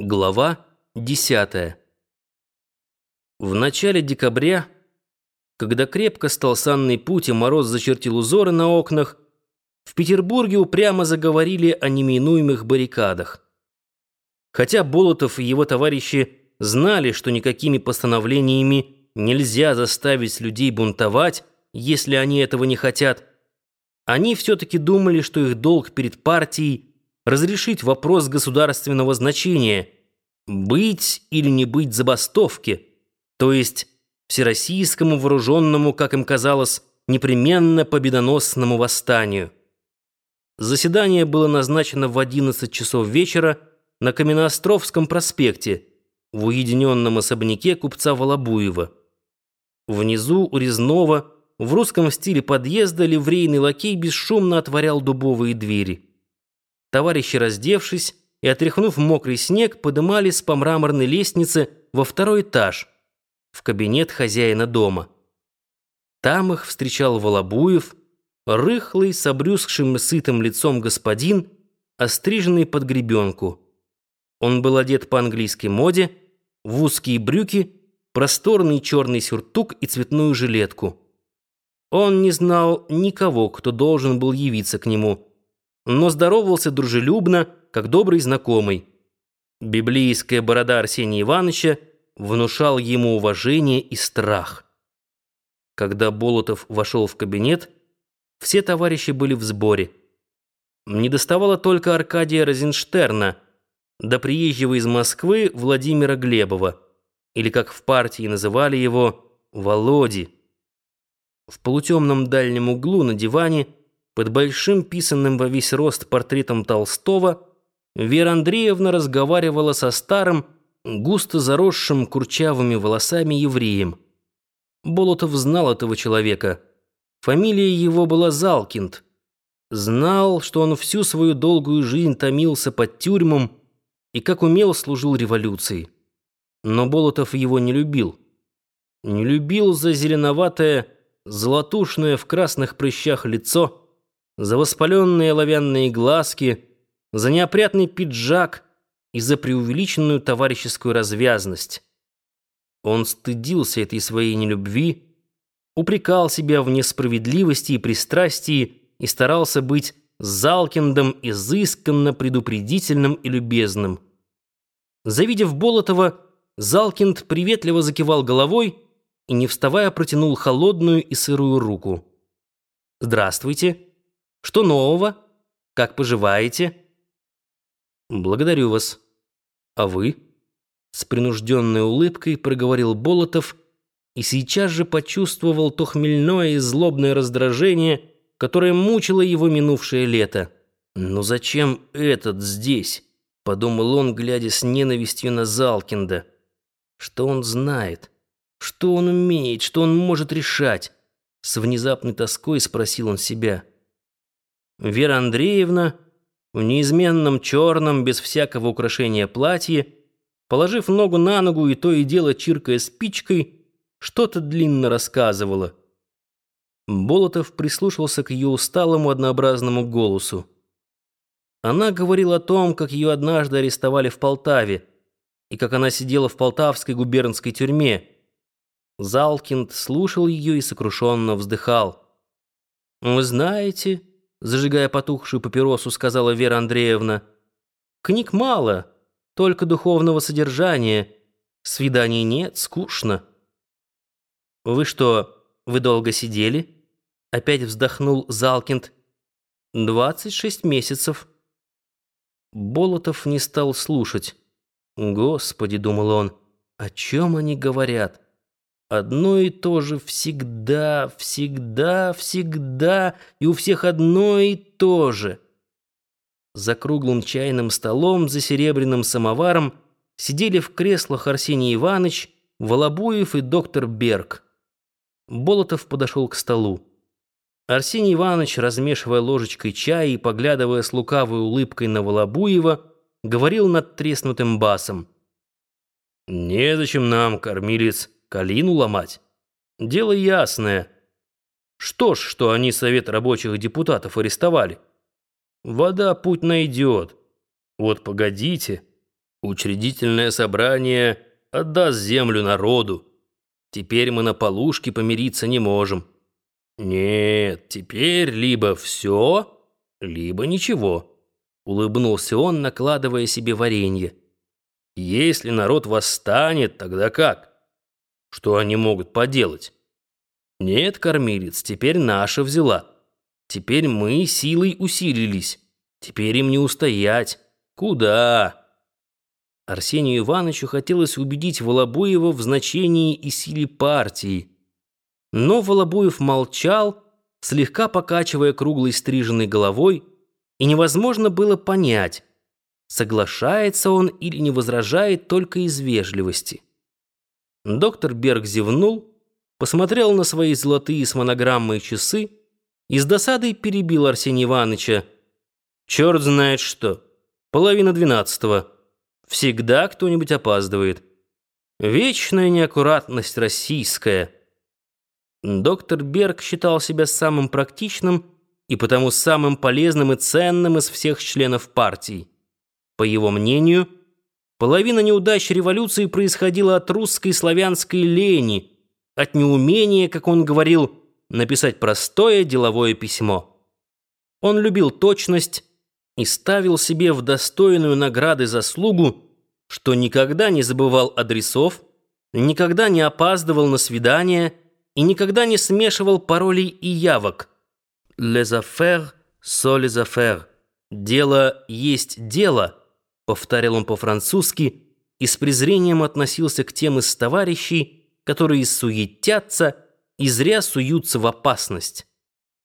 Глава 10. В начале декабря, когда крепко стал санный путь и мороз зачертил узоры на окнах, в Петербурге упрямо заговорили о неминуемых баррикадах. Хотя Болотов и его товарищи знали, что никакими постановлениями нельзя заставить людей бунтовать, если они этого не хотят, они все-таки думали, что их долг перед партией разрешить вопрос государственного значения, быть или не быть забастовки, то есть всероссийскому вооруженному, как им казалось, непременно победоносному восстанию. Заседание было назначено в 11 часов вечера на Каменноостровском проспекте в уединенном особняке купца Волобуева. Внизу у резного в русском стиле подъезда ливрейный лакей бесшумно отворял дубовые двери. Товарищи, раздевшись и отряхнув мокрый снег, подымались по мраморной лестнице во второй этаж, в кабинет хозяина дома. Там их встречал Волобуев, рыхлый, с обрюзгшим сытым лицом господин, остриженный под гребенку. Он был одет по английской моде, в узкие брюки, просторный черный сюртук и цветную жилетку. Он не знал никого, кто должен был явиться к нему – но здоровался дружелюбно, как добрый знакомый. Библейская борода Арсения Ивановича внушал ему уважение и страх. Когда Болотов вошел в кабинет, все товарищи были в сборе. Не доставало только Аркадия Розенштерна, да приезжего из Москвы Владимира Глебова, или, как в партии называли его, Володи. В полутемном дальнем углу на диване – под большим писанным во весь рост портретом Толстого Вера Андреевна разговаривала со старым, густо заросшим курчавыми волосами евреем. Болотов знал этого человека. Фамилия его была Залкинд. Знал, что он всю свою долгую жизнь томился под тюрьмом и как умел служил революции. Но Болотов его не любил. Не любил за зеленоватое, золотушное в красных прыщах лицо, за воспаленные оловянные глазки, за неопрятный пиджак и за преувеличенную товарищескую развязность. Он стыдился этой своей нелюбви, упрекал себя в несправедливости и пристрастии и старался быть Залкиндом изысканно предупредительным и любезным. Завидев Болотова, Залкинд приветливо закивал головой и, не вставая, протянул холодную и сырую руку. «Здравствуйте!» Что нового? Как поживаете? Благодарю вас. А вы? С принужденной улыбкой проговорил Болотов и сейчас же почувствовал то хмельное и злобное раздражение, которое мучило его минувшее лето. «Но зачем этот здесь?» — подумал он, глядя с ненавистью на Залкинда. «Что он знает? Что он умеет? Что он может решать?» С внезапной тоской спросил он себя. Вера Андреевна в неизменном черном, без всякого украшения платье, положив ногу на ногу и то и дело чиркая спичкой, что-то длинно рассказывала. Болотов прислушался к ее усталому однообразному голосу. Она говорила о том, как ее однажды арестовали в Полтаве, и как она сидела в полтавской губернской тюрьме. Залкинд слушал ее и сокрушенно вздыхал. «Вы знаете...» зажигая потухшую папиросу, сказала Вера Андреевна. «Книг мало, только духовного содержания. Свиданий нет, скучно». «Вы что, вы долго сидели?» Опять вздохнул Залкинд. «Двадцать шесть месяцев». Болотов не стал слушать. «Господи», — думал он, — «о чем они говорят?» Одно и то же всегда, всегда, всегда, и у всех одно и то же. За круглым чайным столом, за серебряным самоваром сидели в креслах Арсений Иванович, Волобуев и доктор Берг. Болотов подошел к столу. Арсений Иванович, размешивая ложечкой чай и поглядывая с лукавой улыбкой на Волобуева, говорил над треснутым басом. «Незачем нам, кормилец, калину ломать. Дело ясное. Что ж, что они совет рабочих депутатов арестовали? Вода путь найдет. Вот погодите. Учредительное собрание отдаст землю народу. Теперь мы на полушке помириться не можем. Нет, теперь либо все, либо ничего. Улыбнулся он, накладывая себе варенье. Если народ восстанет, тогда как? Что они могут поделать? Нет, кормилец, теперь наша взяла. Теперь мы силой усилились. Теперь им не устоять. Куда? Арсению Ивановичу хотелось убедить Волобуева в значении и силе партии. Но Волобуев молчал, слегка покачивая круглой стриженной головой, и невозможно было понять, соглашается он или не возражает только из вежливости. Доктор Берг зевнул, посмотрел на свои золотые с монограммой часы и с досадой перебил Арсения Ивановича. «Черт знает что! Половина двенадцатого!» Всегда кто-нибудь опаздывает. Вечная неаккуратность российская. Доктор Берг считал себя самым практичным и потому самым полезным и ценным из всех членов партии. По его мнению, половина неудач революции происходила от русской славянской лени, от неумения, как он говорил, написать простое деловое письмо. Он любил точность, и ставил себе в достойную награды заслугу, что никогда не забывал адресов, никогда не опаздывал на свидания и никогда не смешивал паролей и явок. «Les affaires sont les affaires» «Дело есть дело», — повторял он по-французски и с презрением относился к тем из товарищей, которые суетятся и зря суются в опасность.